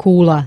kula.